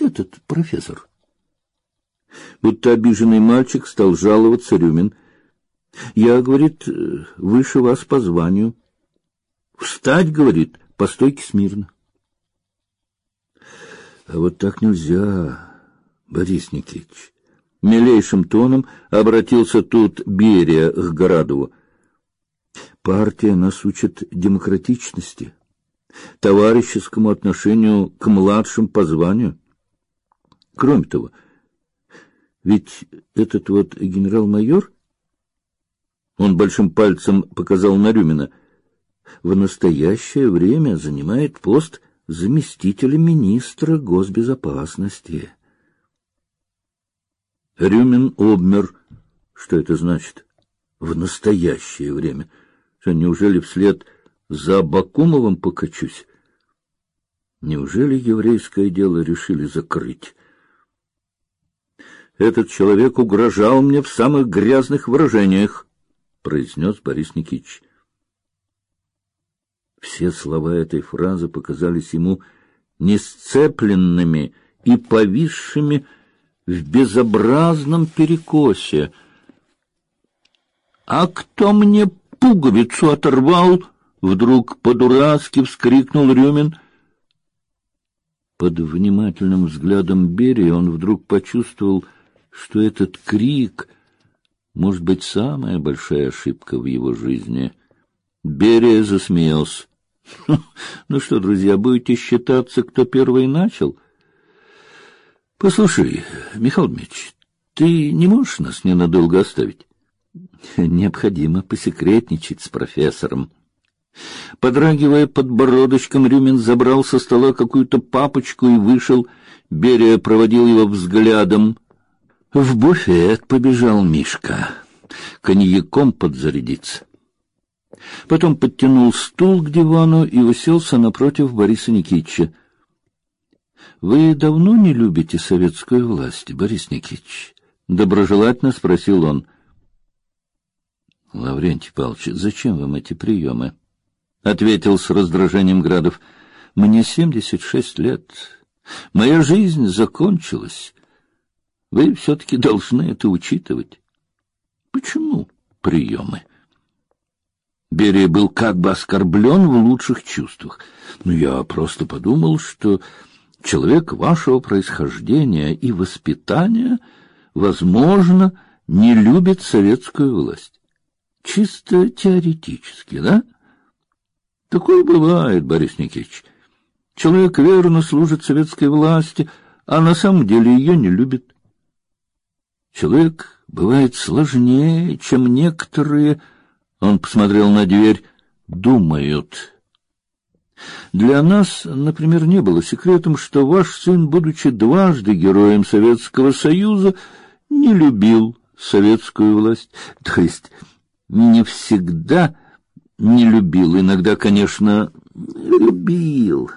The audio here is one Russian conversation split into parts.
этот профессор. Будто обиженный мальчик стал жаловаться Рюмин. Я, говорит, выше вас по званию. Встать, говорит, по стойке смирно. А вот так нельзя, Борис Никитич. Милейшим тоном обратился тут Берия к Городову. Партия нас учит демократичности, товарищескому отношению к младшим по званию. Кроме того, ведь этот вот генерал-майор, он большим пальцем показал на Рюмина, в настоящее время занимает пост заместителя министра госбезопасности. Рюмин обмер. Что это значит? В настоящее время. Что, неужели вслед за Бакумовым покачусь? Неужели еврейское дело решили закрыть? Этот человек угрожал мне в самых грязных выражениях, произнес Борис Никитич. Все слова этой фразы показались ему несцепленными и повисшими в безобразном перекосе. «А кто мне пуговицу оторвал?» — вдруг по-дурацки вскрикнул Рюмин. Под внимательным взглядом Берии он вдруг почувствовал, что этот крик может быть самая большая ошибка в его жизни. Берия засмеялся. Ну что, друзья, будете считаться, кто первый начал? Послушай, Михаил Дмитриевич, ты не можешь нас ненадолго оставить? Необходимо посекретничать с профессором. Подрагивая подбородочком, Рюмин забрал со стола какую-то папочку и вышел. Берия проводил его взглядом. В буфет побежал Мишка, коньяком подзарядиться. Потом подтянул стул к дивану и уселся напротив Бориса Никитича. Вы давно не любите советскую власть, Борис Никитич? доброжелательно спросил он. Лаврентий Павлович, зачем вам эти приемы? Ответил с раздражением Градов. Мне семьдесят шесть лет. Моя жизнь закончилась. Вы все-таки должны это учитывать. Почему приемы? Берия был как бы оскорблен в лучших чувствах. Но я просто подумал, что человек вашего происхождения и воспитания, возможно, не любит советскую власть. Чисто теоретически, да? Такое бывает, Борис Никитич. Человек верно служит советской власти, а на самом деле ее не любит. Человек бывает сложнее, чем некоторые он посмотрел на дверь. Думают. Для нас, например, не было секретом, что ваш сын, будучи дважды героем Советского Союза, не любил советскую власть. То есть не всегда не любил, иногда, конечно, любил.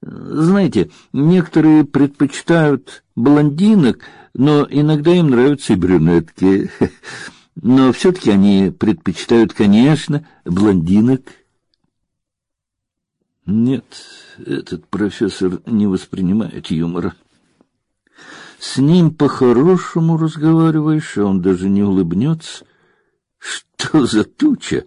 Знаете, некоторые предпочитают блондинок, но иногда им нравятся и брюнетки. но все-таки они предпочитают, конечно, блондинок. Нет, этот профессор не воспринимает юмора. С ним по-хорошему разговариваешь, а он даже не улыбнется. Что за туча?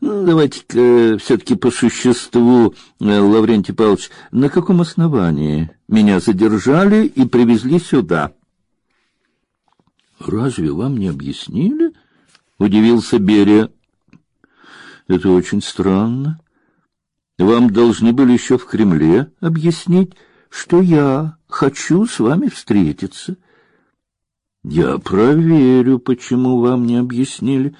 Ну, давайте-ка все-таки по существу, э, Лаврентий Павлович, на каком основании меня задержали и привезли сюда? — Разве вам не объяснили? удивился Берия. Это очень странно. Вам должны были еще в Кремле объяснить, что я хочу с вами встретиться. Я проверю, почему вам не объяснили.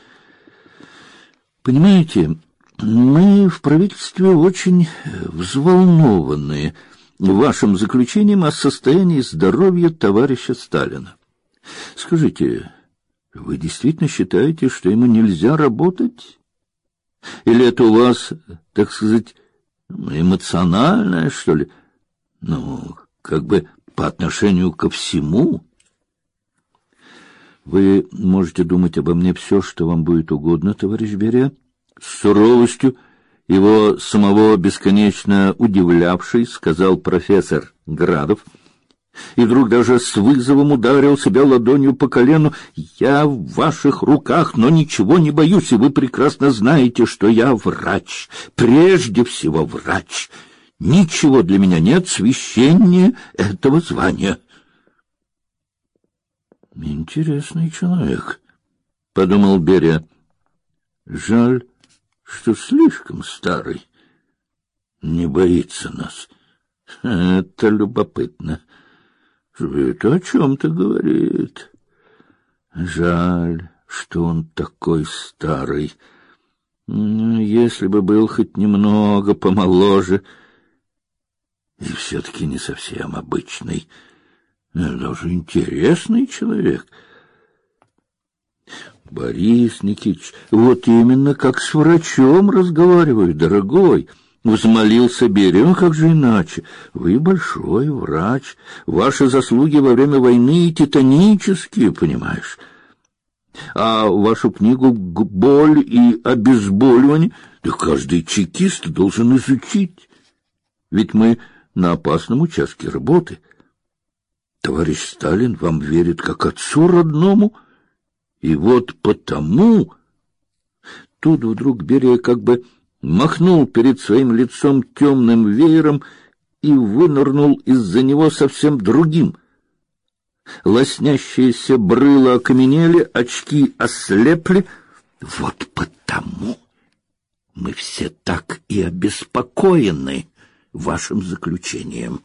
Понимаете, мы в правительстве очень взволнованы вашим заключением о состоянии здоровья товарища Сталина. Скажите, вы действительно считаете, что ему нельзя работать? Или это у вас, так сказать, эмоциональное, что ли? Ну, как бы по отношению ко всему? Вы можете думать обо мне все, что вам будет угодно, товарищ Берия, с суровостью его самого бесконечно удивлявший, сказал профессор Градов, и вдруг даже с вызовом ударил себя ладонью по колену. «Я в ваших руках, но ничего не боюсь, и вы прекрасно знаете, что я врач, прежде всего врач. Ничего для меня нет священнее этого звания». «Интересный человек», — подумал Берия. «Жаль, что слишком старый, не боится нас. Это любопытно. Это о чем-то говорит. Жаль, что он такой старый. Если бы был хоть немного помоложе, и все-таки не совсем обычный, даже интересный человек — Борис Никитич, вот именно как с врачом разговариваю, дорогой. Взмолился Берия. Ну, как же иначе? Вы большой врач. Ваши заслуги во время войны титанические, понимаешь? А вашу книгу «Боль и обезболивание» да каждый чекист должен изучить. Ведь мы на опасном участке работы. Товарищ Сталин вам верит как отцу родному — и вот потому... Тут вдруг Берия как бы махнул перед своим лицом темным веером и вынырнул из-за него совсем другим. Лоснящиеся брыла окаменели, очки ослепли. Вот потому мы все так и обеспокоены вашим заключением.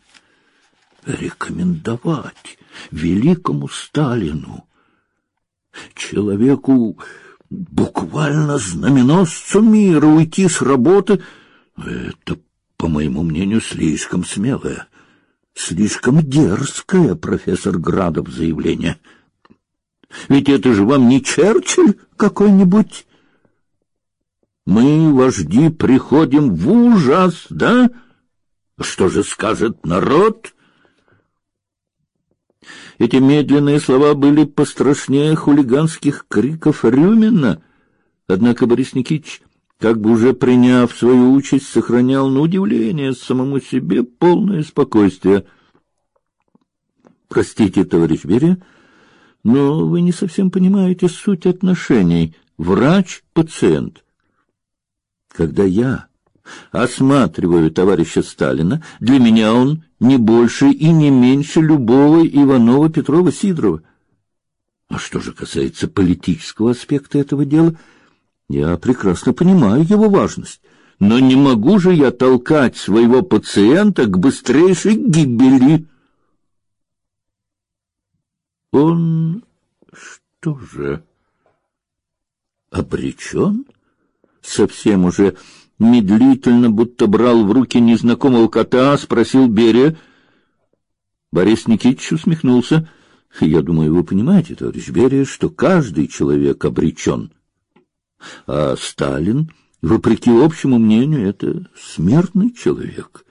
Рекомендовать великому Сталину Человеку буквально знаменосцу мира уйти с работы — это, по моему мнению, слишком смелое, слишком дерзкое, профессор Градов, заявление. Ведь это же вам не Черчилль какой-нибудь? Мы, вожди, приходим в ужас, да? Что же скажет народ? — эти медленные слова были пострашнее хулиганских криков Рюмина. Однако Борис Никитич, как бы уже приняв свою участь, сохранял на удивление самому себе полное спокойствие. Простите, товарищ Берия, но вы не совсем понимаете суть отношений врач-пациент. Когда я осматриваю товарища Сталина, для меня он не больше и не меньше любого Иванова, Петрова, Сидорова. А что же касается политического аспекта этого дела, я прекрасно понимаю его важность, но не могу же я толкать своего пациента к быстрейшей гибели. Он что же обречен? Совсем уже медлительно, будто брал в руки незнакомого кота, спросил Берия. Борис Никитич усмехнулся. Я думаю, вы понимаете, товарищ Берия, что каждый человек обречен. А Сталин, вопреки общему мнению, это смертный человек.